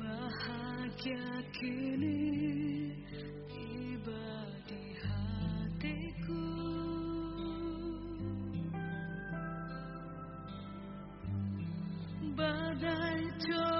Bahagia kini badai coba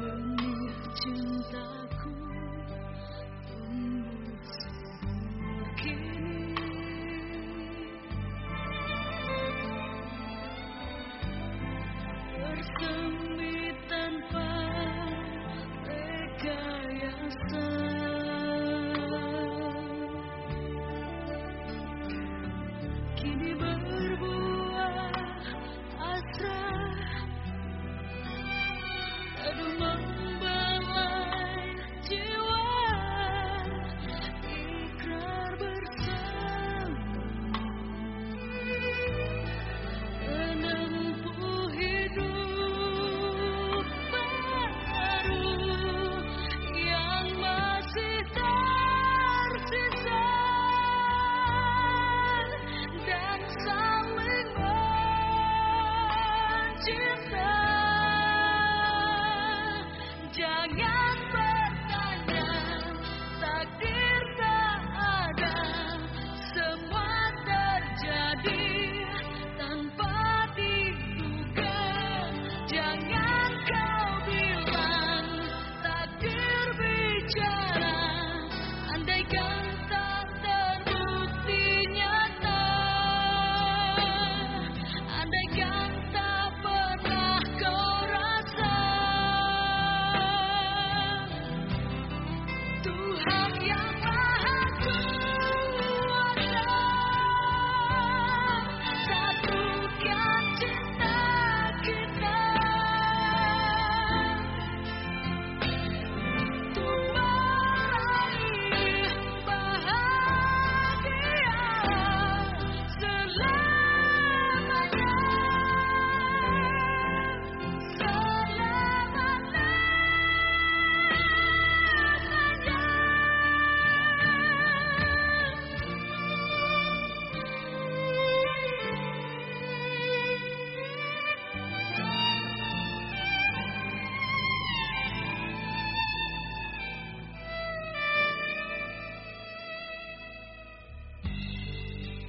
愿你尽大哭。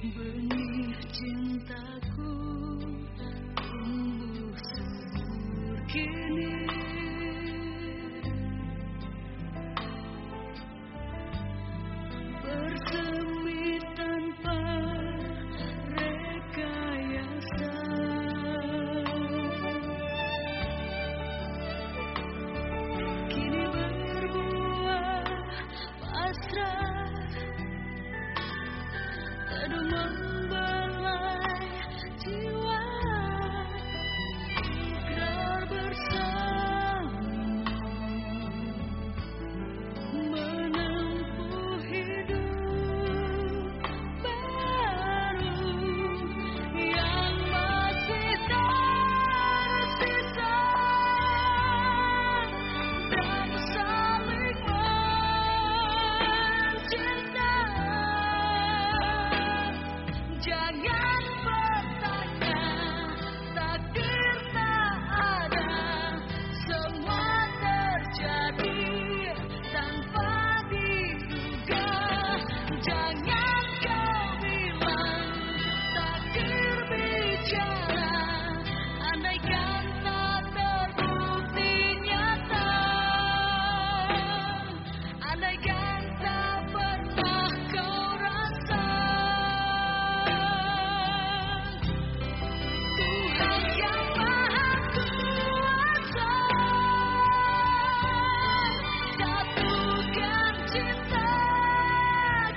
benih cintaku.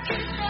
Thank you.